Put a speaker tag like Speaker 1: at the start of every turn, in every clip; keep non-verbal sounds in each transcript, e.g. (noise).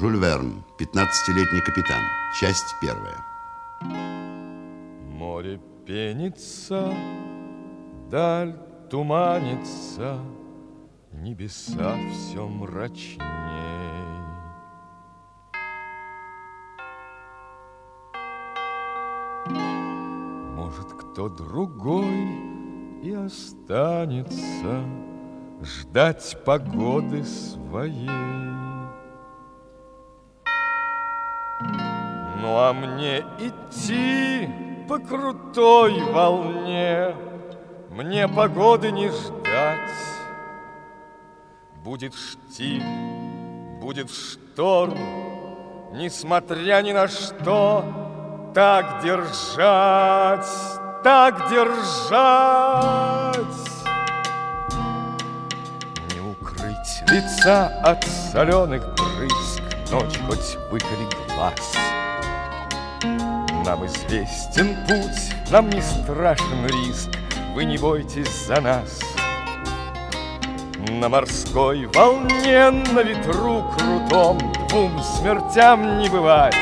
Speaker 1: Жюль Верн, 15-летний капитан. Часть первая.
Speaker 2: Море пенится, даль туманится, Небеса все мрачней. Может, кто другой и останется Ждать погоды своей. Ну а мне идти по крутой волне, Мне погоды не ждать. Будет штиль, будет шторм, Несмотря ни на что, Так держать, так держать. Не укрыть лица от соленых брызг, Ночь хоть выколи глаз. Нам известен путь, нам не страшен риск, Вы не бойтесь за нас. На морской волне, на ветру крутом Двум смертям не бывать.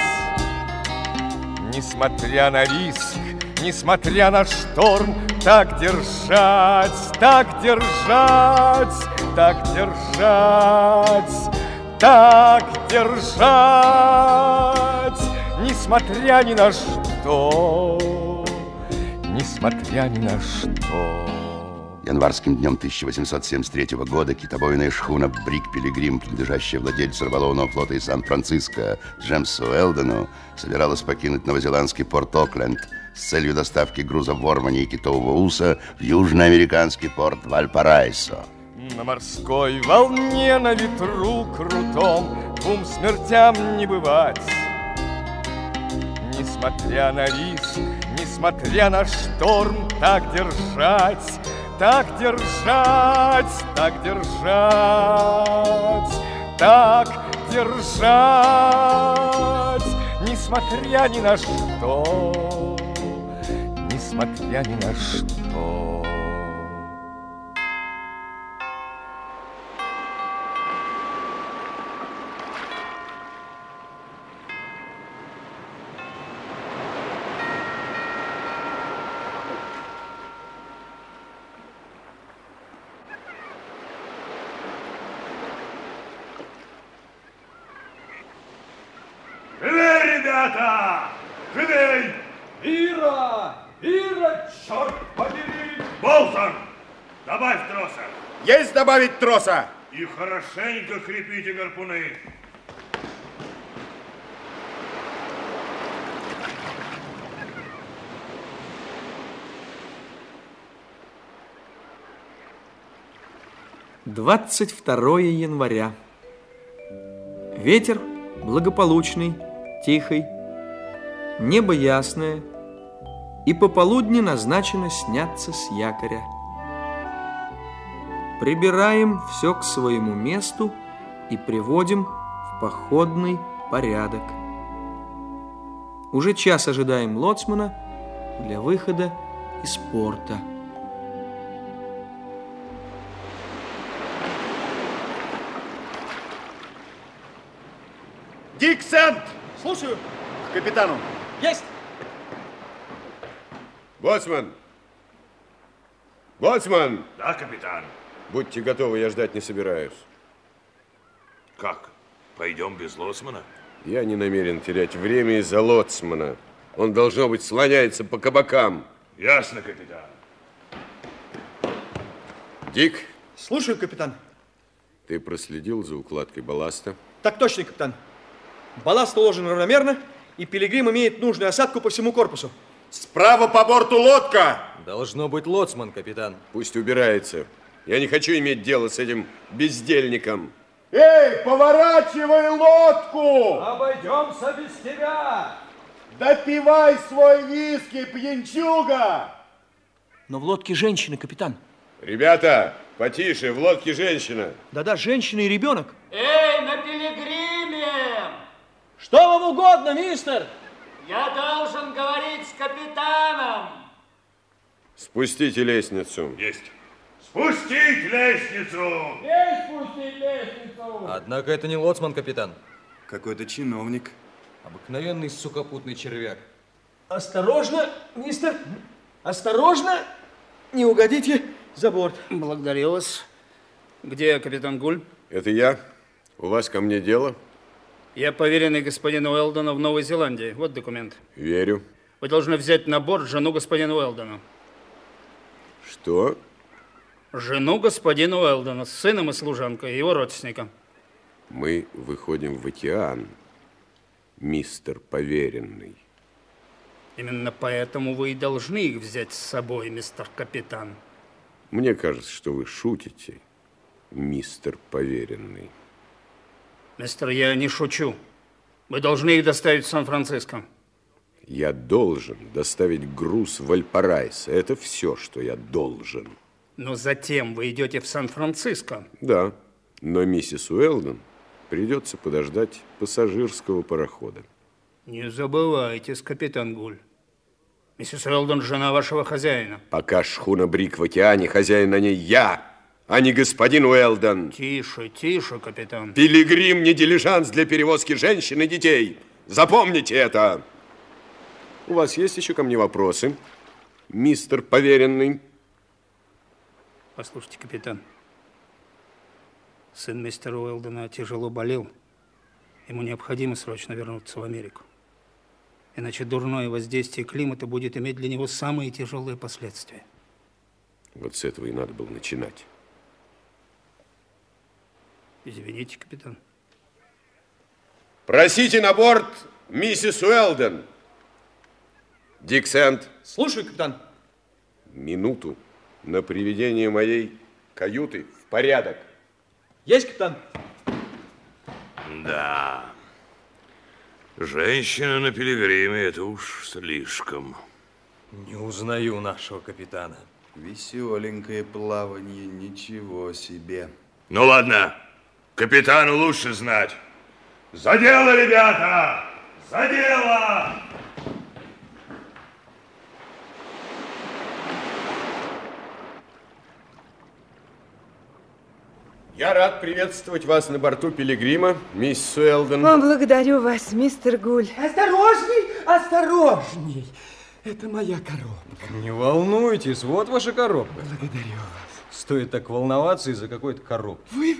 Speaker 2: Несмотря на риск, несмотря на шторм, Так держать, так держать, так держать, так держать, Несмотря ни на что, несмотря ни на что.
Speaker 1: Январским днем 1873 года китобойная шхуна «Брик Пилигрим», принадлежащая владельцу рыболовного флота из Сан-Франциско Джемсу Элдену, собиралась покинуть новозеландский порт Окленд с целью доставки груза вормани и китового уса в южноамериканский порт Вальпараисо.
Speaker 2: На морской волне, на ветру крутом Двум смертям не бывать. Несмотря на риск, несмотря на шторм, Так держать, так держать, так держать, так держать, несмотря ни на что, несмотря ни на что.
Speaker 3: Живей, ребята! Живей!
Speaker 4: Ира! Ира, черт побери!
Speaker 3: Болтон, добавь троса.
Speaker 5: Есть добавить троса?
Speaker 3: И хорошенько крепите гарпуны.
Speaker 6: Двадцать второе января. Ветер благополучный, тихий, небо ясное, и пополудни назначено сняться с якоря. Прибираем все к своему месту и приводим в походный порядок. Уже час ожидаем лоцмана для выхода из порта.
Speaker 5: Диксент!
Speaker 4: Слушаю.
Speaker 5: К капитану.
Speaker 4: Есть.
Speaker 7: Боцман! Боцман!
Speaker 3: Да, капитан.
Speaker 7: Будьте готовы, я ждать не собираюсь.
Speaker 3: Как? Пойдем без лоцмана?
Speaker 7: Я не намерен терять время из-за лоцмана. Он, должно быть, слоняется по кабакам.
Speaker 3: Ясно, капитан.
Speaker 7: Дик,
Speaker 4: Слушаю, капитан.
Speaker 7: ты проследил за укладкой балласта?
Speaker 4: Так точно, капитан. Балласт уложен равномерно, и пилигрим имеет нужную осадку по всему корпусу.
Speaker 5: Справа по борту лодка!
Speaker 8: Должно быть лоцман, капитан.
Speaker 7: Пусть убирается. Я не хочу иметь дело с этим бездельником.
Speaker 5: Эй, поворачивай лодку!
Speaker 4: Обойдемся без тебя!
Speaker 5: Допивай свой виски, пьянчуга!
Speaker 6: Но в лодке женщины, капитан.
Speaker 7: Ребята, потише, в лодке женщина.
Speaker 6: Да-да, женщина и ребенок.
Speaker 9: Эй, на пилигриме!
Speaker 4: Что вам угодно, мистер?
Speaker 9: Я должен говорить с капитаном.
Speaker 7: Спустите лестницу.
Speaker 3: Есть. Спустить лестницу!
Speaker 4: Эй, спустить лестницу!
Speaker 8: Однако это не лоцман, капитан.
Speaker 5: Какой-то чиновник.
Speaker 8: Обыкновенный сухопутный червяк.
Speaker 4: Осторожно, мистер. Осторожно. Не угодите за борт.
Speaker 10: Благодарю вас. Где капитан Гуль?
Speaker 7: Это я. У вас ко мне дело?
Speaker 10: Я поверенный господину Уэлдону в Новой Зеландии. Вот документ.
Speaker 7: Верю.
Speaker 10: Вы должны взять на борт жену господина Уэлдона.
Speaker 7: Что?
Speaker 10: Жену господина Уэлдона с сыном и служанкой, его родственником.
Speaker 7: Мы выходим в океан, мистер поверенный.
Speaker 10: Именно поэтому вы и должны их взять с собой, мистер капитан.
Speaker 7: Мне кажется, что вы шутите, мистер поверенный.
Speaker 10: Мистер, я не шучу. Вы должны их доставить в Сан-Франциско.
Speaker 7: Я должен доставить груз в Вальпарайс. Это все, что я должен.
Speaker 10: Но затем вы идете в Сан-Франциско.
Speaker 7: Да, но миссис Уэлдон придется подождать пассажирского парохода.
Speaker 10: Не забывайтесь, капитан Гуль. Миссис Уэлдон – жена вашего хозяина.
Speaker 7: Пока шхуна Брик в океане, хозяин на ней я, а не господин Уэлдон.
Speaker 10: Тише, тише, капитан.
Speaker 7: Пилигрим не дилижанс для перевозки женщин и детей. Запомните это. У вас есть еще ко мне вопросы, мистер поверенный?
Speaker 10: Послушайте, капитан. Сын мистера Уэлдона тяжело болел. Ему необходимо срочно вернуться в Америку. Иначе дурное воздействие климата будет иметь для него самые тяжелые последствия.
Speaker 7: Вот с этого и надо было начинать.
Speaker 10: Извините, капитан.
Speaker 7: Просите на борт миссис Уэлден. Дик Сэнд.
Speaker 4: Слушаю, капитан.
Speaker 7: Минуту на приведение моей каюты в порядок.
Speaker 4: Есть, капитан.
Speaker 3: Да. Женщина на пилигриме – это уж слишком.
Speaker 8: Не узнаю нашего капитана.
Speaker 5: Веселенькое плавание, ничего себе.
Speaker 3: Ну ладно, капитану лучше знать. За дело, ребята! За дело!
Speaker 7: Я рад приветствовать вас на борту Пилигрима, мисс Уэлден.
Speaker 11: О, благодарю вас, мистер Гуль.
Speaker 12: Осторожней, осторожней. Это моя коробка.
Speaker 8: Не волнуйтесь, вот ваша коробка.
Speaker 12: Благодарю вас.
Speaker 8: Стоит так волноваться из-за какой-то коробки.
Speaker 12: Вы,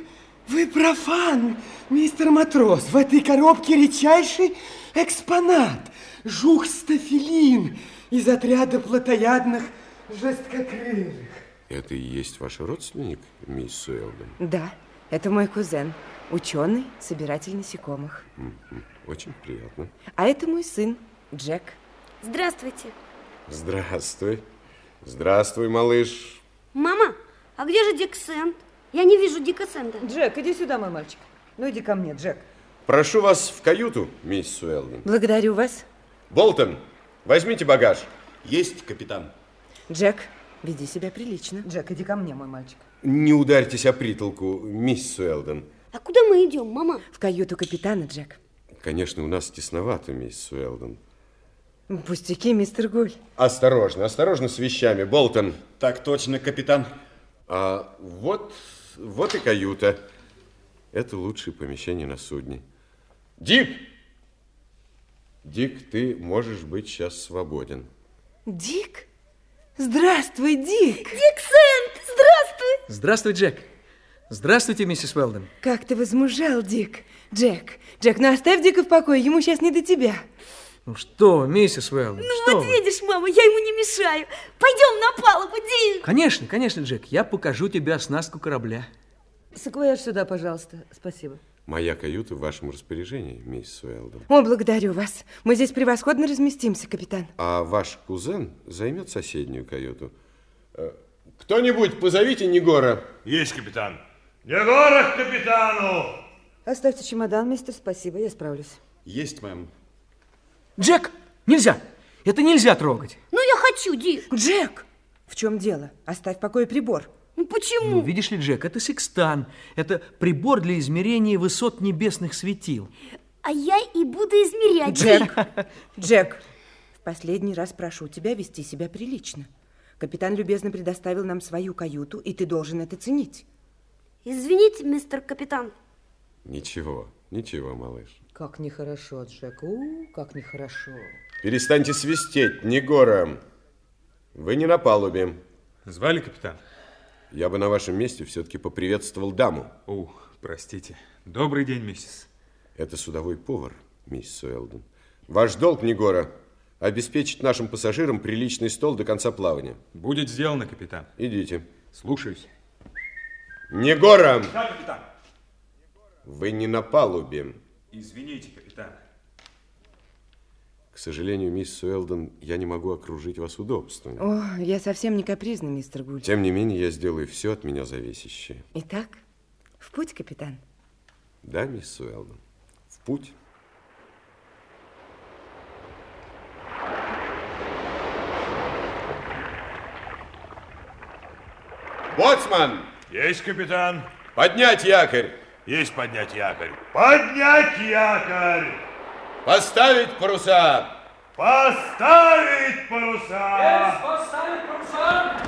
Speaker 12: вы профан, мистер Матрос. В этой коробке редчайший экспонат. Жух-стафилин из отряда плотоядных жесткокрылых.
Speaker 7: Это и есть ваш родственник, мисс Уэлден?
Speaker 11: Да, это мой кузен, ученый, собиратель насекомых.
Speaker 7: Очень приятно.
Speaker 11: А это мой сын, Джек.
Speaker 13: Здравствуйте.
Speaker 7: Здравствуй. Здравствуй, малыш.
Speaker 13: Мама, а где же Дик Сэнд? Я не вижу Дика Сэнда.
Speaker 11: Джек, иди сюда, мой мальчик. Ну, иди ко мне, Джек.
Speaker 7: Прошу вас в каюту, мисс Уэлден.
Speaker 11: Благодарю вас.
Speaker 7: Болтон, возьмите багаж.
Speaker 5: Есть, капитан.
Speaker 11: Джек, веди себя прилично.
Speaker 14: Джек, иди ко мне, мой мальчик.
Speaker 7: Не ударьтесь о притолку, мисс Уэлден.
Speaker 13: А куда мы идем, мама?
Speaker 11: В каюту капитана, Джек.
Speaker 7: Конечно, у нас тесновато, мисс Уэлден.
Speaker 11: Пустяки, мистер Гуль.
Speaker 7: Осторожно, осторожно с вещами, Болтон.
Speaker 5: Так точно, капитан.
Speaker 7: А вот, вот и каюта. Это лучшее помещение на судне. Дик! Дик, ты можешь быть сейчас свободен.
Speaker 11: Дик? Здравствуй, Дик.
Speaker 13: Дик Сэнд, здравствуй.
Speaker 6: Здравствуй, Джек. Здравствуйте, миссис Уэлден.
Speaker 11: Как ты возмужал, Дик. Джек, Джек, ну оставь Дика в покое, ему сейчас не до тебя.
Speaker 6: Ну что, вы, миссис Уэлден,
Speaker 13: Ну
Speaker 6: что
Speaker 13: вот
Speaker 6: вы?
Speaker 13: видишь, мама, я ему не мешаю. Пойдем на палубу, Дик.
Speaker 6: Конечно, конечно, Джек, я покажу тебе оснастку корабля.
Speaker 14: Саквояж сюда, пожалуйста. Спасибо.
Speaker 7: Моя каюта в вашем распоряжении, мисс Уэлден.
Speaker 11: О, благодарю вас. Мы здесь превосходно разместимся, капитан.
Speaker 7: А ваш кузен займет соседнюю каюту. Э, Кто-нибудь позовите Негора.
Speaker 3: Есть, капитан. Негора к капитану!
Speaker 14: Оставьте чемодан, мистер, спасибо, я справлюсь.
Speaker 5: Есть, мэм.
Speaker 6: Джек, нельзя! Это нельзя трогать.
Speaker 13: Ну, я хочу, Дик.
Speaker 11: Джек! В чем дело? Оставь в покое прибор.
Speaker 13: Ну, почему?
Speaker 6: Ну, видишь ли, Джек, это секстан. Это прибор для измерения высот небесных светил.
Speaker 13: А я и буду измерять,
Speaker 11: Джек. (laughs) Джек, в последний раз прошу тебя вести себя прилично. Капитан любезно предоставил нам свою каюту, и ты должен это ценить.
Speaker 13: Извините, мистер капитан.
Speaker 7: Ничего, ничего, малыш.
Speaker 14: Как нехорошо, Джек. У, как нехорошо.
Speaker 7: Перестаньте свистеть, Негора. Вы не на палубе.
Speaker 15: Звали капитан?
Speaker 7: Я бы на вашем месте все-таки поприветствовал даму.
Speaker 15: О, простите. Добрый день, миссис.
Speaker 7: Это судовой повар, миссис Уэлдон. Ваш долг, Негора, обеспечить нашим пассажирам приличный стол до конца плавания.
Speaker 15: Будет сделано, капитан.
Speaker 7: Идите.
Speaker 15: Слушаюсь.
Speaker 7: Негора!
Speaker 15: Да, капитан.
Speaker 7: Вы не на палубе.
Speaker 15: Извините, капитан.
Speaker 7: К сожалению, мисс Уэлдон, я не могу окружить вас удобствами.
Speaker 11: О, я совсем не капризна, мистер Гуль.
Speaker 7: Тем не менее, я сделаю все от меня зависящее.
Speaker 11: Итак, в путь, капитан.
Speaker 7: Да, мисс Уэлдон, в путь. Боцман!
Speaker 3: Есть, капитан.
Speaker 7: Поднять якорь!
Speaker 3: Есть поднять якорь. Поднять якорь!
Speaker 7: Поставить паруса!
Speaker 3: Поставить паруса!
Speaker 9: Есть поставить паруса!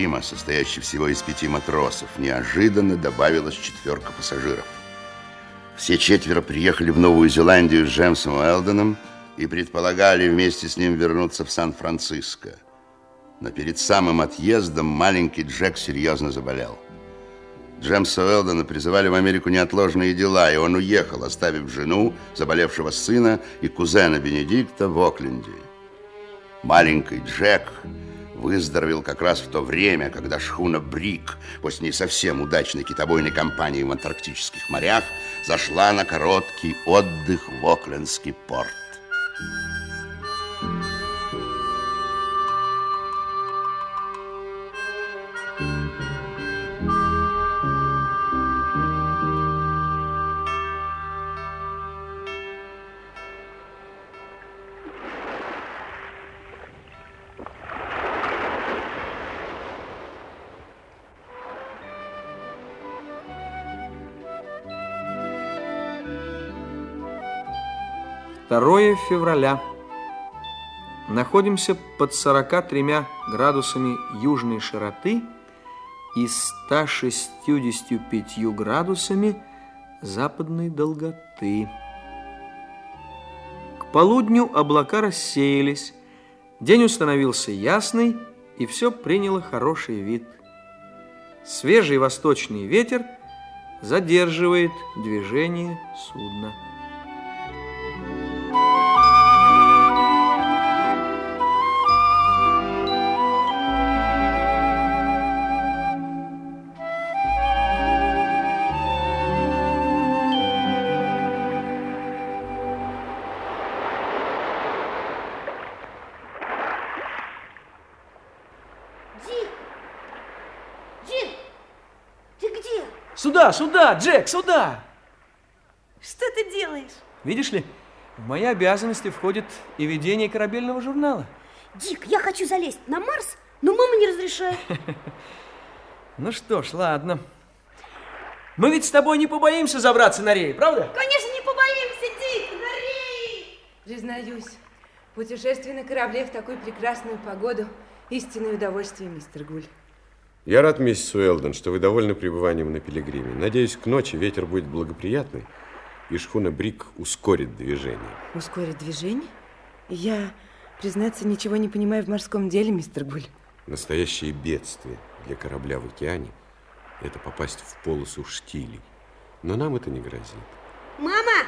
Speaker 1: Пилигрима, состоящей всего из пяти матросов, неожиданно добавилась четверка пассажиров. Все четверо приехали в Новую Зеландию с Джемсом Уэлденом и предполагали вместе с ним вернуться в Сан-Франциско. Но перед самым отъездом маленький Джек серьезно заболел. Джемса Уэлдена призывали в Америку неотложные дела, и он уехал, оставив жену, заболевшего сына и кузена Бенедикта в Окленде. Маленький Джек выздоровел как раз в то время, когда шхуна Брик после не совсем удачной китобойной кампании в антарктических морях зашла на короткий отдых в Оклендский порт.
Speaker 6: Второе февраля. Находимся под 43 градусами южной широты и 165 градусами западной долготы. К полудню облака рассеялись, день установился ясный, и все приняло хороший вид. Свежий восточный ветер задерживает движение судна. Сюда, сюда, Джек, сюда!
Speaker 13: Что ты делаешь?
Speaker 6: Видишь ли, в мои обязанности входит и ведение корабельного журнала.
Speaker 13: Дик, я хочу залезть на Марс, но мама не разрешает. (laughs)
Speaker 6: Ну что ж, ладно. Мы ведь с тобой не побоимся забраться на рей, правда?
Speaker 13: Конечно, не побоимся, Дик! Гори!
Speaker 11: Признаюсь, путешествие на корабле в такую прекрасную погоду – истинное удовольствие, мистер Гуль.
Speaker 7: Я рад, миссис Уэлдон, что вы довольны пребыванием на Пилигриме. Надеюсь, к ночи ветер будет благоприятный, и шхуна Брик ускорит движение.
Speaker 11: Ускорить движение? Я, признаться, ничего не понимаю в морском деле, мистер Гуль.
Speaker 7: Настоящее бедствие для корабля в океане – это попасть в полосу штилей. Но нам это не грозит.
Speaker 13: Мама,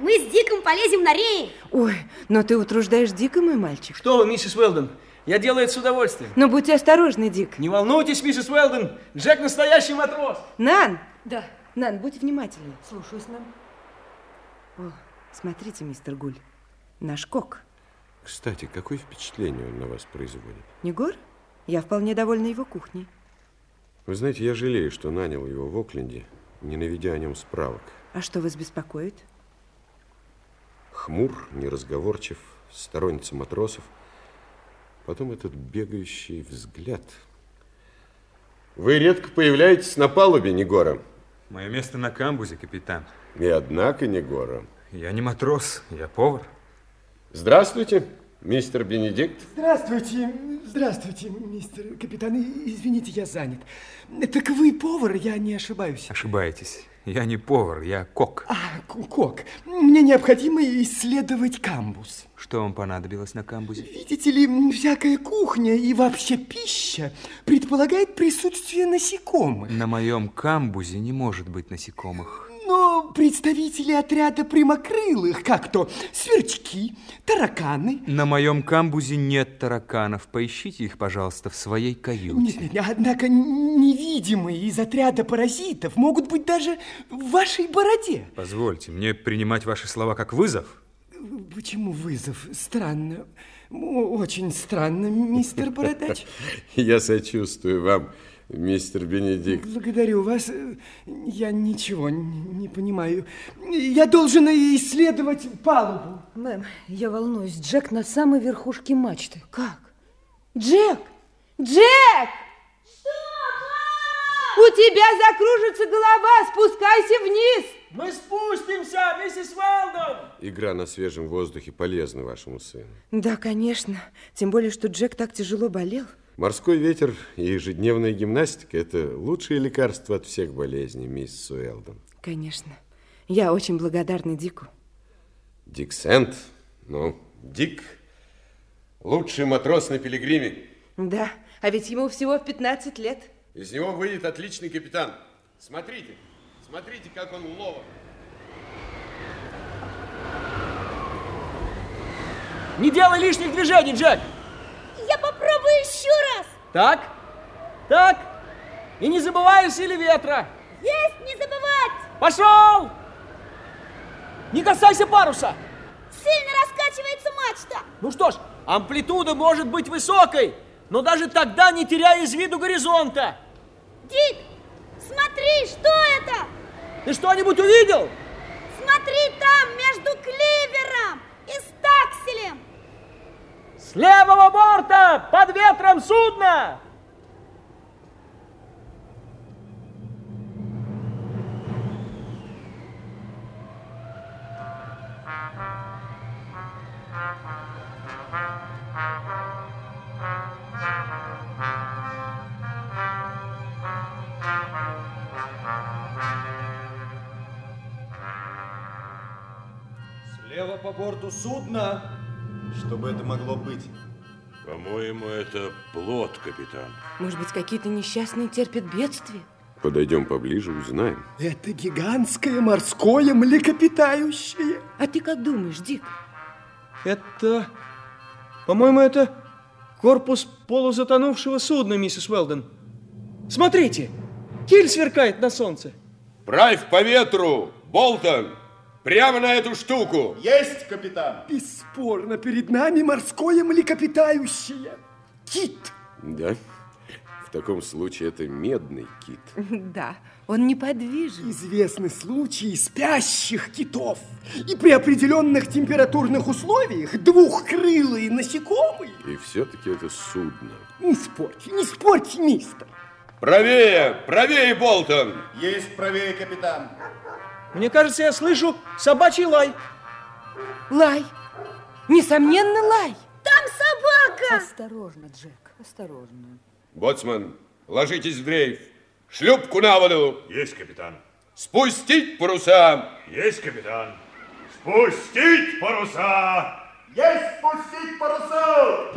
Speaker 13: мы с Диком полезем на реи.
Speaker 11: Ой, но ты утруждаешь Дика, мой мальчик.
Speaker 6: Что вы, миссис Уэлдон, Я делаю это с удовольствием.
Speaker 11: Но будьте осторожны, Дик.
Speaker 6: Не волнуйтесь, миссис Уэлден. Джек настоящий матрос.
Speaker 11: Нан!
Speaker 14: Да.
Speaker 11: Нан, будь внимательнее.
Speaker 14: Слушаюсь, нам.
Speaker 11: О, смотрите, мистер Гуль, наш кок.
Speaker 7: Кстати, какое впечатление он на вас производит?
Speaker 11: Негор? Я вполне довольна его кухней.
Speaker 7: Вы знаете, я жалею, что нанял его в Окленде, не наведя о нем справок.
Speaker 11: А что вас беспокоит?
Speaker 7: Хмур, неразговорчив, сторонница матросов. Потом этот бегающий взгляд. Вы редко появляетесь на палубе, Негора.
Speaker 15: Мое место на камбузе, капитан.
Speaker 7: И однако, Негора.
Speaker 15: Я не матрос, я повар.
Speaker 7: Здравствуйте, мистер Бенедикт.
Speaker 12: Здравствуйте, здравствуйте, мистер капитан. Извините, я занят. Так вы повар, я не ошибаюсь.
Speaker 15: Ошибаетесь. Я не повар, я кок.
Speaker 12: А, кок. Мне необходимо исследовать камбус.
Speaker 15: Что вам понадобилось на камбузе?
Speaker 12: Видите ли, всякая кухня и вообще пища предполагает присутствие насекомых.
Speaker 15: На моем камбузе не может быть насекомых.
Speaker 12: Но представители отряда прямокрылых, как то сверчки, тараканы...
Speaker 15: На моем камбузе нет тараканов. Поищите их, пожалуйста, в своей каюте.
Speaker 12: Нет, нет, однако невидимые из отряда паразитов могут быть даже в вашей бороде.
Speaker 15: Позвольте мне принимать ваши слова как вызов.
Speaker 12: Почему вызов? Странно. Очень странно, мистер Бородач. (laughs)
Speaker 7: Я сочувствую вам, мистер Бенедикт.
Speaker 12: Благодарю вас. Я ничего не понимаю. Я должен исследовать палубу.
Speaker 14: Мэм, я волнуюсь. Джек на самой верхушке мачты.
Speaker 11: Как? Джек! Джек! У тебя закружится голова, спускайся вниз.
Speaker 6: Мы спустимся, миссис Уэлдон.
Speaker 7: Игра на свежем воздухе полезна вашему сыну.
Speaker 11: Да, конечно. Тем более, что Джек так тяжело болел.
Speaker 7: Морской ветер и ежедневная гимнастика – это лучшее лекарство от всех болезней, мисс Уэлдон.
Speaker 11: Конечно. Я очень благодарна Дику.
Speaker 7: Дик Сент? Ну, Дик – лучший матрос на пилигриме.
Speaker 11: Да, а ведь ему всего в 15 лет.
Speaker 7: Из него выйдет отличный капитан. Смотрите, смотрите, как он ловок.
Speaker 6: Не делай лишних движений, Джек.
Speaker 13: Я попробую еще раз.
Speaker 6: Так, так. И не забывай о силе ветра.
Speaker 13: Есть не забывать.
Speaker 6: Пошел! Не касайся паруса.
Speaker 13: Сильно раскачивается мачта.
Speaker 6: Ну что ж, амплитуда может быть высокой, но даже тогда не теряй из виду горизонта.
Speaker 13: Дик, смотри, что это?
Speaker 6: Ты что-нибудь увидел?
Speaker 13: Смотри там, между кливером.
Speaker 6: С левого борта, под ветром судно!
Speaker 5: Слева по борту судна. Что бы это могло быть?
Speaker 3: По-моему, это плод, капитан.
Speaker 11: Может быть, какие-то несчастные терпят бедствие?
Speaker 7: Подойдем поближе, узнаем.
Speaker 12: Это гигантское морское млекопитающее.
Speaker 11: А ты как думаешь, Дик?
Speaker 6: Это, по-моему, это корпус полузатонувшего судна, миссис Уэлден. Смотрите, киль сверкает на солнце.
Speaker 7: Правь по ветру, Болтон! Прямо на эту штуку!
Speaker 5: Есть, капитан!
Speaker 12: Бесспорно, перед нами морское млекопитающее. Кит!
Speaker 7: Да? В таком случае это медный кит. (laughs)
Speaker 11: Да, он неподвижен.
Speaker 12: Известны случаи спящих китов. И при определенных температурных условиях двухкрылые насекомые.
Speaker 7: И все-таки это судно.
Speaker 12: Не спорьте, не спорьте, мистер.
Speaker 7: Правее, правее, Болтон!
Speaker 5: Есть правее, капитан.
Speaker 6: Мне кажется, я слышу собачий лай.
Speaker 11: Лай. Несомненно, лай.
Speaker 13: Там собака.
Speaker 14: Осторожно, Джек, осторожно.
Speaker 7: Боцман, ложитесь в дрейф. Шлюпку на воду.
Speaker 3: Есть, капитан.
Speaker 7: Спустить паруса.
Speaker 3: Есть, капитан. Спустить паруса.
Speaker 5: Есть спустить паруса!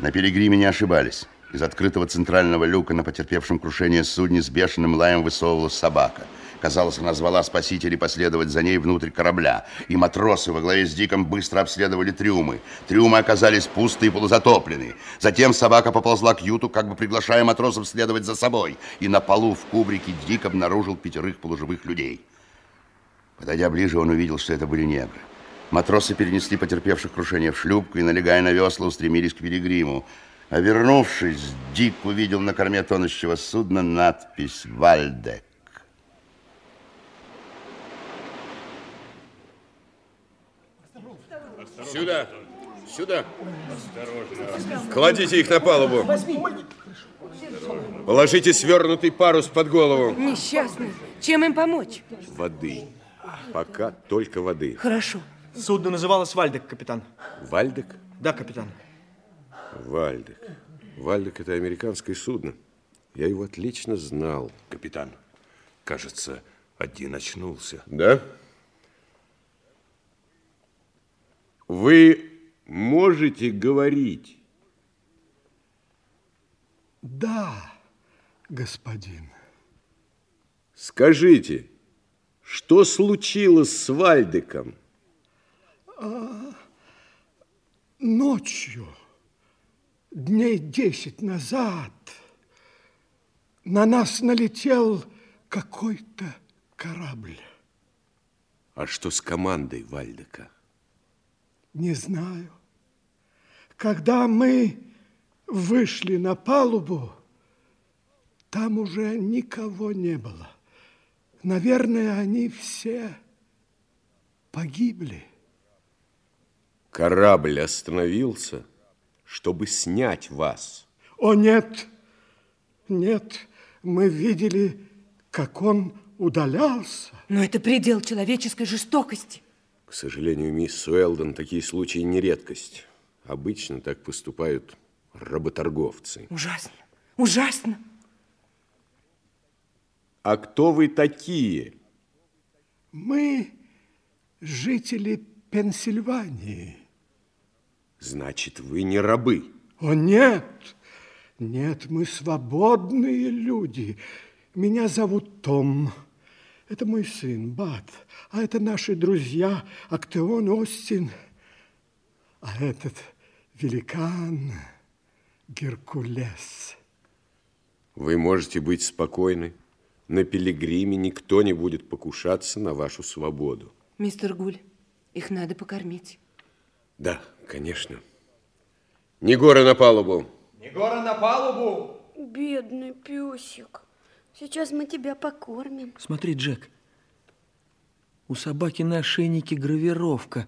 Speaker 1: На пилигриме не ошибались. Из открытого центрального люка на потерпевшем крушение судне с бешеным лаем высовывалась собака. Казалось, она звала спасителей последовать за ней внутрь корабля. И матросы во главе с Диком быстро обследовали трюмы. Трюмы оказались пусты и полузатоплены. Затем собака поползла к юту, как бы приглашая матросов следовать за собой. И на полу в кубрике Дик обнаружил пятерых полуживых людей. Подойдя ближе, он увидел, что это были негры. Матросы перенесли потерпевших крушение в шлюпку и, налегая на весла, устремились к пилигриму. А вернувшись, Дик увидел на корме тонущего судна надпись «Вальдек».
Speaker 7: Сюда, сюда. Кладите их на палубу. Положите свернутый парус под голову.
Speaker 11: Несчастный. Чем им помочь?
Speaker 7: Воды. Пока только воды.
Speaker 11: Хорошо.
Speaker 4: Судно называлось Вальдек, капитан.
Speaker 7: Вальдек?
Speaker 4: Да, капитан.
Speaker 7: Вальдек. Вальдек – это американское судно. Я его отлично знал.
Speaker 3: Капитан, кажется, один очнулся.
Speaker 7: Да? Вы можете говорить?
Speaker 16: Да, господин.
Speaker 7: Скажите, что случилось с Вальдеком?
Speaker 16: А, ночью, дней десять назад, на нас налетел какой-то корабль.
Speaker 7: А что с командой Вальдека?
Speaker 16: Не знаю. Когда мы вышли на палубу, там уже никого не было. Наверное, они все погибли.
Speaker 7: Корабль остановился, чтобы снять вас.
Speaker 16: О, нет, нет, мы видели, как он удалялся.
Speaker 11: Но это предел человеческой жестокости.
Speaker 7: К сожалению, мисс Уэлдон, такие случаи не редкость. Обычно так поступают работорговцы.
Speaker 11: Ужасно, ужасно.
Speaker 7: А кто вы такие?
Speaker 16: Мы жители Пенсильвании.
Speaker 7: Значит, вы не рабы?
Speaker 16: О, нет, нет, мы свободные люди. Меня зовут Том. Это мой сын, Бат. А это наши друзья Актеон Остин. А этот великан Геркулес.
Speaker 7: Вы можете быть спокойны. На пилигриме никто не будет покушаться на вашу свободу.
Speaker 11: Мистер Гуль, их надо покормить.
Speaker 7: Да, конечно. Негора на палубу.
Speaker 5: Негора на палубу.
Speaker 13: Бедный песик. Сейчас мы тебя покормим.
Speaker 6: Смотри, Джек. У собаки на ошейнике гравировка.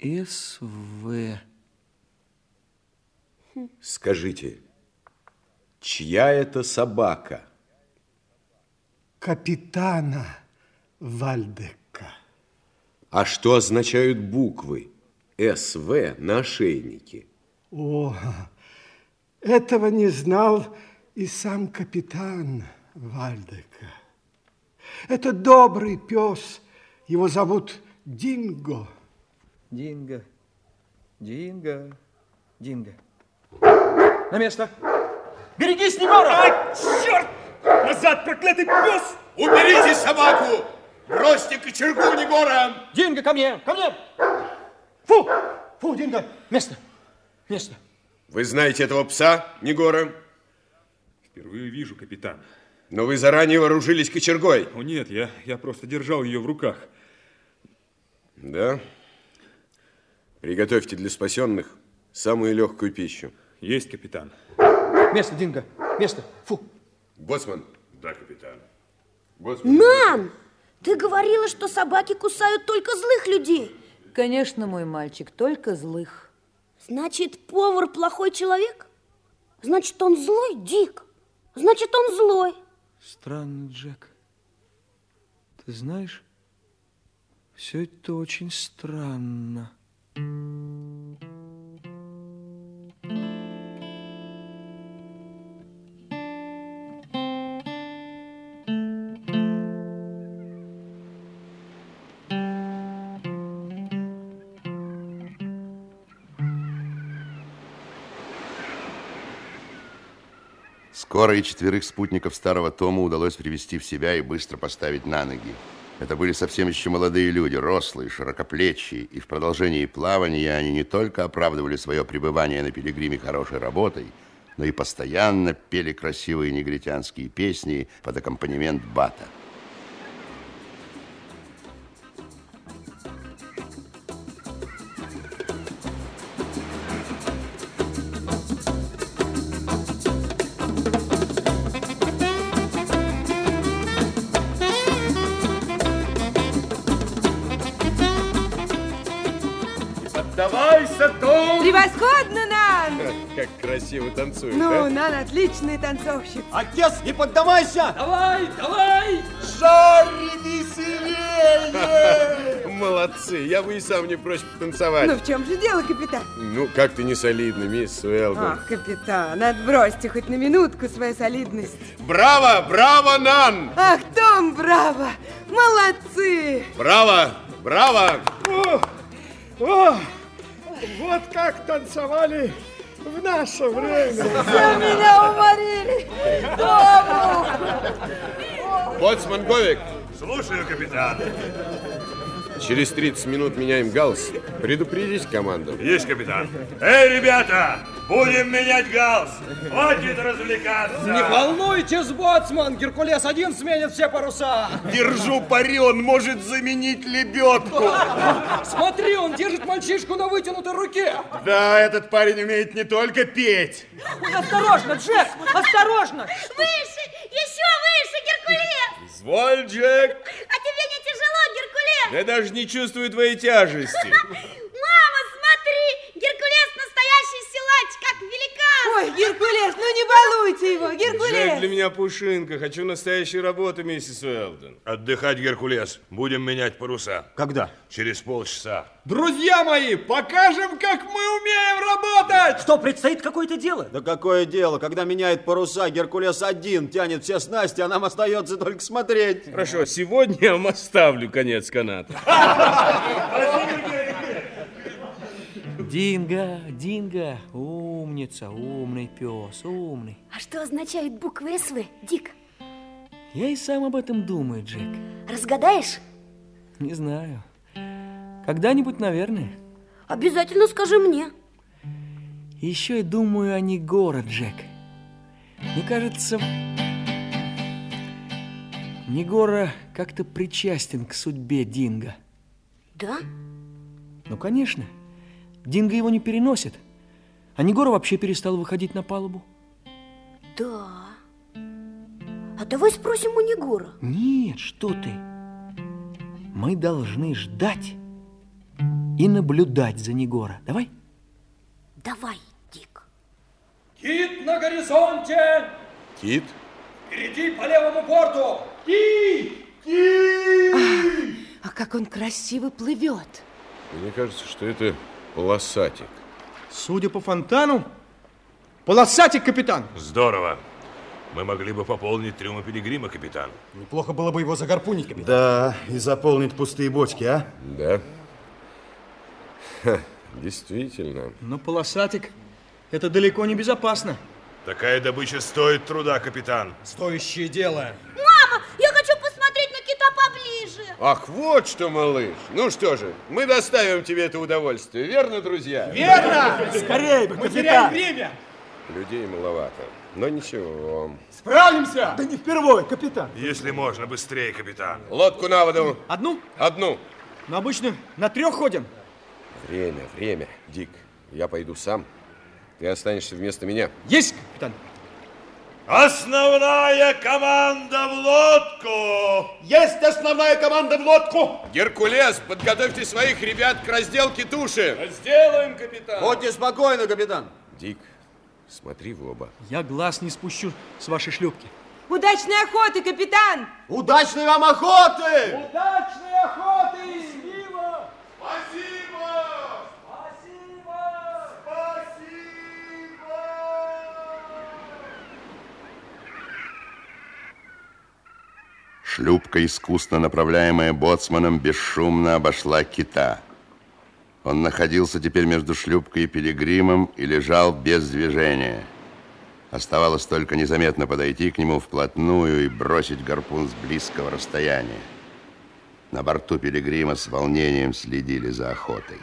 Speaker 6: СВ.
Speaker 7: Скажите, чья это собака?
Speaker 16: Капитана Вальдека.
Speaker 7: А что означают буквы СВ на ошейнике?
Speaker 16: О, этого не знал и сам капитан Вальдека. Это добрый пес. Его зовут Динго.
Speaker 6: Динго, Динго, Динго. На место.
Speaker 4: Берегись, Негора!
Speaker 3: А, черт! Назад, проклятый пес!
Speaker 7: Уберите собаку! Бросьте кочергу, Негора!
Speaker 4: Динго, ко мне, ко мне! Фу! Фу, Динго! Место! Место!
Speaker 7: Вы знаете этого пса, Негора?
Speaker 17: Впервые вижу, капитан.
Speaker 7: Но вы заранее вооружились кочергой.
Speaker 17: О, нет, я, я просто держал ее в руках.
Speaker 7: Да? Приготовьте для спасенных самую легкую пищу.
Speaker 17: Есть, капитан.
Speaker 4: Место, Динго, место. Фу.
Speaker 7: Боцман.
Speaker 3: Да, капитан.
Speaker 7: Боцман.
Speaker 13: Мам, ты говорила, что собаки кусают только злых людей.
Speaker 14: Конечно, мой мальчик, только злых.
Speaker 13: Значит, повар плохой человек? Значит, он злой, Дик. Значит, он злой.
Speaker 6: Странно, Джек. Ты знаешь, все это очень странно.
Speaker 1: Скоро и четверых спутников старого Тома удалось привести в себя и быстро поставить на ноги. Это были совсем еще молодые люди, рослые, широкоплечие, и в продолжении плавания они не только оправдывали свое пребывание на пилигриме хорошей работой, но и постоянно пели красивые негритянские песни под аккомпанемент бата.
Speaker 7: Я бы и сам не прочь потанцевать.
Speaker 11: Ну, в чем же дело, капитан?
Speaker 7: Ну, как ты не солидно, мисс Уэлдон.
Speaker 11: Ах, капитан, отбросьте хоть на минутку свою солидность.
Speaker 7: Браво, браво, Нан!
Speaker 11: Ах, Том, браво! Молодцы!
Speaker 7: Браво, браво!
Speaker 16: О, о, вот как танцевали в наше время.
Speaker 11: Все меня уморили! Тому!
Speaker 7: Боцман Говик,
Speaker 3: Слушаю, капитан.
Speaker 7: Через 30 минут меняем галс. Предупредите команду.
Speaker 3: Есть, капитан. Эй, ребята, будем менять галс. Хватит развлекаться.
Speaker 4: Не волнуйтесь, боцман, Геркулес один сменит все паруса.
Speaker 7: Держу пари, он может заменить лебедку.
Speaker 4: Смотри, он держит мальчишку на вытянутой руке.
Speaker 7: Да, этот парень умеет не только петь.
Speaker 4: Осторожно, Джек, осторожно.
Speaker 13: Выше, еще выше, Геркулес!
Speaker 7: Зволь, Джек.
Speaker 13: А тебе не
Speaker 7: Я даже не чувствую твоей тяжести.
Speaker 13: Мама, смотри! Геркулес настоящий силач, как великан!
Speaker 11: Ой, Геркулес, ну не балуйте его,
Speaker 7: Джек для
Speaker 11: Геркулес!
Speaker 7: меня пушинка. Хочу настоящей работы, миссис Уэлдон.
Speaker 3: Отдыхать, Геркулес. Будем менять паруса.
Speaker 5: Когда?
Speaker 3: Через полчаса.
Speaker 4: Друзья мои, покажем, как мы умеем работать.
Speaker 9: Что, предстоит какое-то дело?
Speaker 5: Да какое дело, когда меняет паруса, Геркулес один тянет все снасти, а нам остается только смотреть.
Speaker 7: Хорошо, сегодня я вам оставлю конец каната. (laughs)
Speaker 6: Динго, Динго, умница, умный пес, умный.
Speaker 13: А что означают буквы СВ, Дик?
Speaker 6: Я и сам об этом думаю, Джек.
Speaker 13: Разгадаешь?
Speaker 6: Не знаю. Когда-нибудь, наверное.
Speaker 13: Обязательно скажи мне.
Speaker 6: Еще я думаю о Негора, Джек. Мне кажется, Негора как-то причастен к судьбе Динго.
Speaker 13: Да?
Speaker 6: Ну, конечно. Динго его не переносит. А Негора вообще перестал выходить на палубу.
Speaker 13: Да. А давай спросим у Негора.
Speaker 6: Нет, что ты. Мы должны ждать и наблюдать за Негора. Давай?
Speaker 13: Давай, Дик.
Speaker 4: Кит на горизонте!
Speaker 7: Кит?
Speaker 4: Впереди по левому борту!
Speaker 16: Кит! Кит!
Speaker 11: А как он красиво плывет!
Speaker 7: Мне кажется, что это полосатик.
Speaker 4: Судя по фонтану, полосатик, капитан.
Speaker 3: Здорово. Мы могли бы пополнить трюмы пилигрима, капитан.
Speaker 5: Неплохо было бы его загарпунить, капитан.
Speaker 18: Да, и заполнить пустые бочки, а?
Speaker 7: Да. Ха, действительно.
Speaker 4: Но полосатик, это далеко не безопасно.
Speaker 3: Такая добыча стоит труда, капитан.
Speaker 4: Стоящее дело.
Speaker 13: Мама, я хочу посмотреть на кита поближе.
Speaker 7: Ах, вот что, малыш. Ну что же, мы доставим тебе это удовольствие, верно, друзья?
Speaker 4: Верно!
Speaker 18: Скорее бы,
Speaker 4: Мы
Speaker 18: капитан!
Speaker 4: теряем время.
Speaker 7: Людей маловато, но ничего.
Speaker 4: Справимся!
Speaker 18: Да не впервой, капитан!
Speaker 3: Если можно, быстрее, капитан.
Speaker 7: Лодку на воду.
Speaker 4: Одну?
Speaker 7: Одну.
Speaker 4: Но обычно на трех ходим.
Speaker 7: Время, время. Дик, я пойду сам. Ты останешься вместо меня.
Speaker 4: Есть, капитан.
Speaker 3: Основная команда в лодку!
Speaker 5: Есть основная команда в лодку!
Speaker 7: Геркулес, подготовьте своих ребят к разделке туши.
Speaker 3: Сделаем, капитан.
Speaker 5: Будьте спокойны, капитан.
Speaker 7: Дик, смотри в оба.
Speaker 4: Я глаз не спущу с вашей шлюпки.
Speaker 11: Удачной охоты, капитан!
Speaker 5: Удачной вам охоты!
Speaker 4: Удачной охоты!
Speaker 1: Шлюпка, искусно направляемая боцманом, бесшумно обошла кита. Он находился теперь между шлюпкой и пилигримом и лежал без движения. Оставалось только незаметно подойти к нему вплотную и бросить гарпун с близкого расстояния. На борту пилигрима с волнением следили за охотой.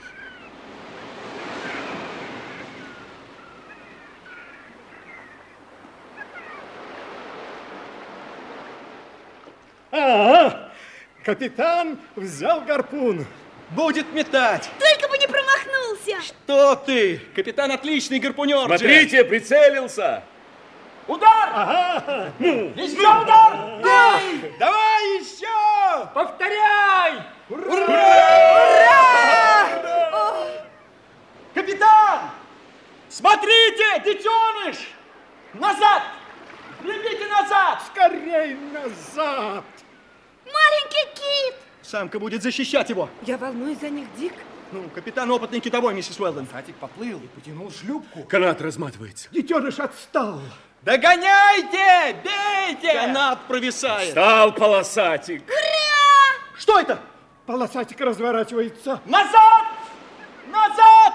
Speaker 16: Ага, капитан взял гарпун.
Speaker 12: Будет метать.
Speaker 13: Только бы не промахнулся.
Speaker 12: Что ты? Капитан отличный гарпунер.
Speaker 17: Смотрите, прицелился.
Speaker 16: Удар! Ага.
Speaker 17: Еще удар!
Speaker 16: Эй!
Speaker 12: Давай еще!
Speaker 17: Повторяй!
Speaker 12: Ура! Капитан! Смотрите, детеныш! Назад! Гребите назад!
Speaker 16: Скорей назад!
Speaker 12: Самка будет защищать его.
Speaker 11: Я волнуюсь за них, Дик.
Speaker 12: Ну, капитан опытный китовой, миссис Уэлдон.
Speaker 19: Сатик поплыл и потянул шлюпку.
Speaker 16: Канат разматывается. Детеныш отстал.
Speaker 12: Догоняйте! Бейте! Канат провисает.
Speaker 17: Стал полосатик.
Speaker 13: Ура!
Speaker 12: Что это?
Speaker 16: Полосатик разворачивается.
Speaker 12: Назад! Назад!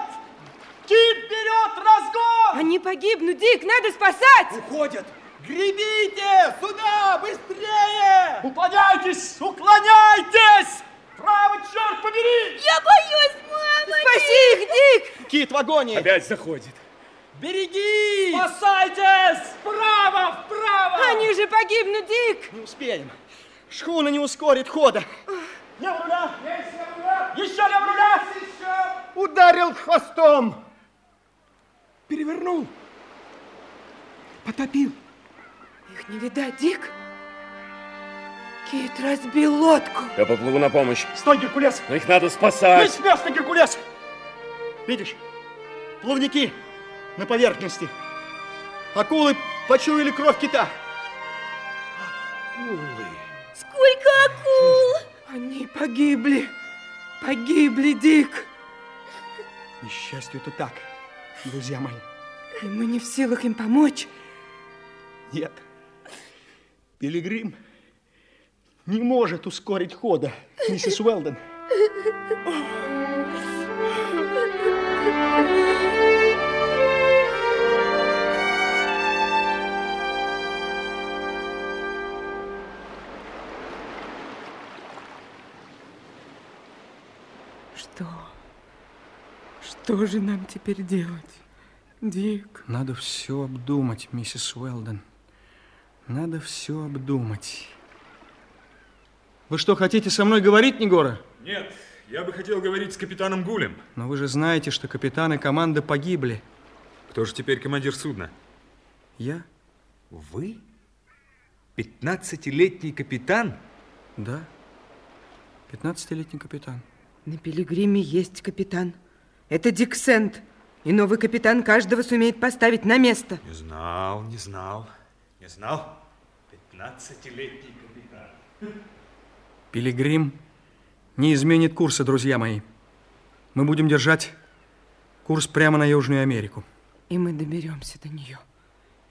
Speaker 12: Кит вперед! Разгон!
Speaker 11: Они погибнут, Дик, надо спасать!
Speaker 12: Уходят! Гребите! Сюда! Быстрее! Уклоняйтесь! Уклоняйтесь! Право, черт побери!
Speaker 13: Я боюсь, мама!
Speaker 11: Спаси их, Дик!
Speaker 12: Кит в вагоне!
Speaker 17: Опять заходит.
Speaker 12: Береги! Спасайтесь! Вправо, вправо!
Speaker 11: Они же погибнут, Дик!
Speaker 12: Не успеем. Шхуна не ускорит хода. Лев руля! Еще лев руля!
Speaker 16: Ударил хвостом. Перевернул. Потопил.
Speaker 11: Их не видать, Дик. Кит разбил лодку.
Speaker 17: Я поплыву на помощь.
Speaker 12: Стой, Геркулес!
Speaker 17: Но их надо спасать.
Speaker 12: Есть место, Геркулес! Видишь, плавники на поверхности. Акулы почуяли кровь кита.
Speaker 16: Акулы.
Speaker 13: Сколько акул!
Speaker 11: Они погибли. Погибли, Дик.
Speaker 12: К несчастью, это так, друзья мои.
Speaker 11: И мы не в силах им помочь.
Speaker 12: Нет. Пилигрим не может ускорить хода, миссис Уэлдон.
Speaker 11: Что? Что же нам теперь делать, Дик?
Speaker 6: Надо все обдумать, миссис Уэлдон. Надо все обдумать.
Speaker 12: Вы что, хотите со мной говорить, Негора?
Speaker 15: Нет, я бы хотел говорить с капитаном Гулем.
Speaker 6: Но вы же знаете, что капитан и команда погибли.
Speaker 15: Кто же теперь командир судна?
Speaker 6: Я?
Speaker 20: Вы? Пятнадцатилетний капитан?
Speaker 6: Да. Пятнадцатилетний капитан.
Speaker 11: На Пилигриме есть капитан. Это Дик Сент. И новый капитан каждого сумеет поставить на место.
Speaker 15: Не знал, не знал, не знал. Пятнадцатилетний капитан.
Speaker 6: Пилигрим не изменит курса, друзья мои. Мы будем держать курс прямо на Южную Америку.
Speaker 11: И мы доберемся до нее.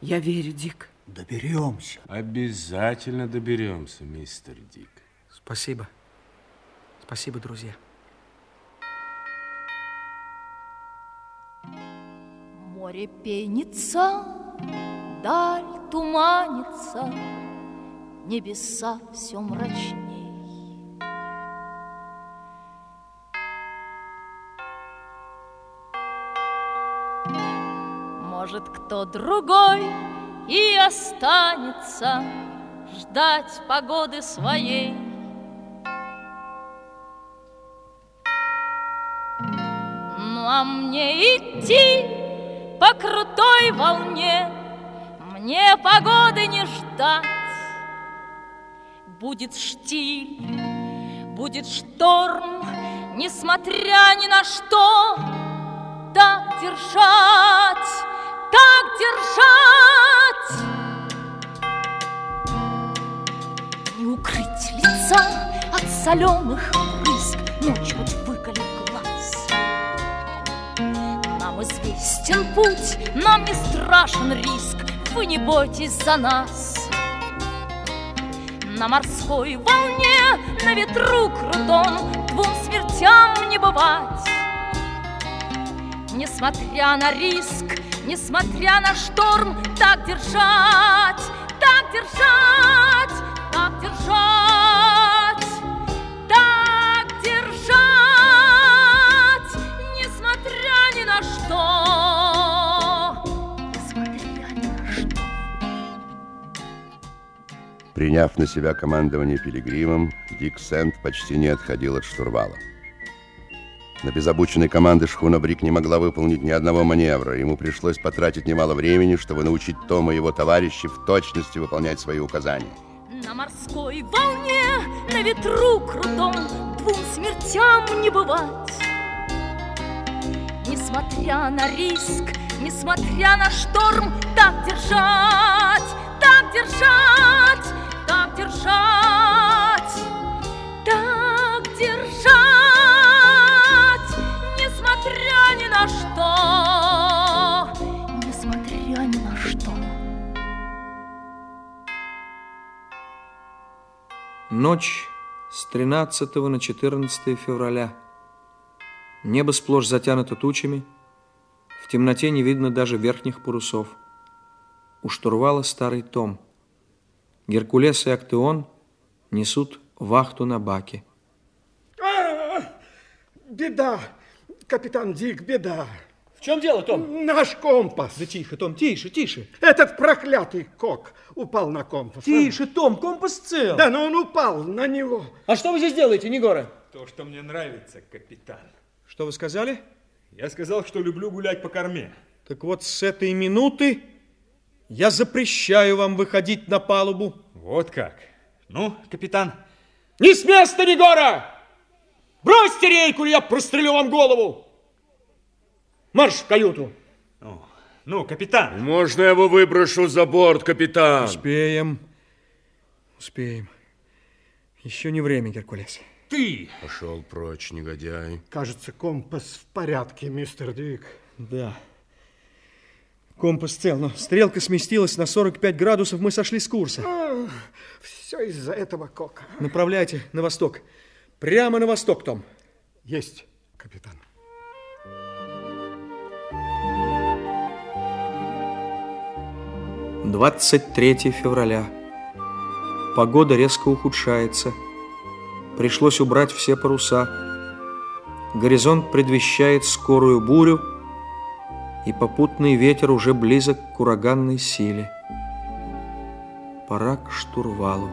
Speaker 11: Я верю, Дик.
Speaker 21: Доберемся.
Speaker 7: Обязательно доберемся, мистер Дик.
Speaker 6: Спасибо. Спасибо, друзья.
Speaker 22: Море пенится, даль туманится, Небеса все мрачней. Может, кто другой и останется Ждать погоды своей. Ну а мне идти по крутой волне, Мне погоды не ждать. Будет штиль, будет шторм, Несмотря ни на что, Так держать, так держать. Не укрыть лица от соленых брызг, Ночь хоть выколи глаз. Нам известен путь, нам не страшен риск, Вы не бойтесь за нас. На морской волне, на ветру крутом Двум смертям не бывать. Несмотря на риск, Несмотря на шторм, так держать, так держать, так держать,
Speaker 1: Приняв на себя командование пилигримом, Дик Сент почти не отходил от штурвала. На безобученной команды шхуна Брик не могла выполнить ни одного маневра. Ему пришлось потратить немало времени, чтобы научить Тома и его товарищей в точности выполнять свои указания.
Speaker 22: На морской волне, на ветру крутом Двум смертям не бывать Несмотря на риск, несмотря на шторм Так держать, так держать, держать Так держать, несмотря ни на что Несмотря ни на что
Speaker 6: Ночь с 13 на 14 февраля. Небо сплошь затянуто тучами. В темноте не видно даже верхних парусов. У штурвала старый том. Геркулес и Актеон несут вахту на баке.
Speaker 16: А, беда, капитан Дик, беда.
Speaker 4: В чем дело, Том?
Speaker 16: Наш компас.
Speaker 4: Да тихо, Том, тише, тише.
Speaker 16: Этот проклятый кок упал на компас.
Speaker 4: Тише, Том, компас цел.
Speaker 16: Да, но он упал на него.
Speaker 4: А что вы здесь делаете, Негора?
Speaker 17: То, что мне нравится, капитан.
Speaker 4: Что вы сказали?
Speaker 17: Я сказал, что люблю гулять по корме.
Speaker 4: Так вот, с этой минуты я запрещаю вам выходить на палубу.
Speaker 17: Вот как. Ну, капитан.
Speaker 4: Не с места, Негора! Бросьте рейку, или я прострелю вам голову! Марш в каюту!
Speaker 17: Ну, ну, капитан.
Speaker 7: Можно я его выброшу за борт, капитан?
Speaker 6: Успеем. Успеем. Еще не время, Геркулес.
Speaker 17: Ты!
Speaker 7: Пошел прочь, негодяй.
Speaker 16: Кажется, компас в порядке, мистер Дик.
Speaker 4: Да. Компас цел, но стрелка сместилась на 45 градусов, мы сошли с курса.
Speaker 16: А, все из-за этого кока.
Speaker 4: Направляйте на восток. Прямо на восток, Том.
Speaker 16: Есть, капитан.
Speaker 6: Двадцать третье февраля. Погода резко ухудшается. Пришлось убрать все паруса. Горизонт предвещает скорую бурю, и попутный ветер уже близок к ураганной силе. Пора к штурвалу.